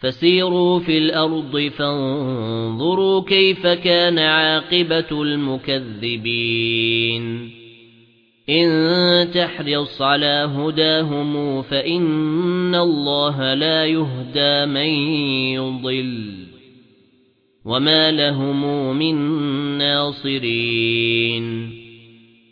فسيروا في الأرض فانظروا كيف كان عاقبة المكذبين. إن تحرص على هداهم فإن الله لا يهدى من يضل وما لهم من ناصرين.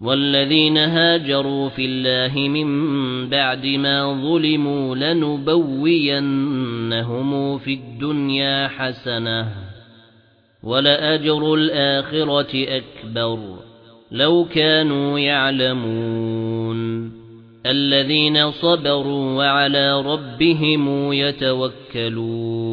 والذين هاجروا في الله من بعد ما ظلموا لنبوينهم في الدنيا حسنة ولأجر الآخرة أكبر لو كانوا يعلمون الذين صبروا وعلى ربهم يتوكلون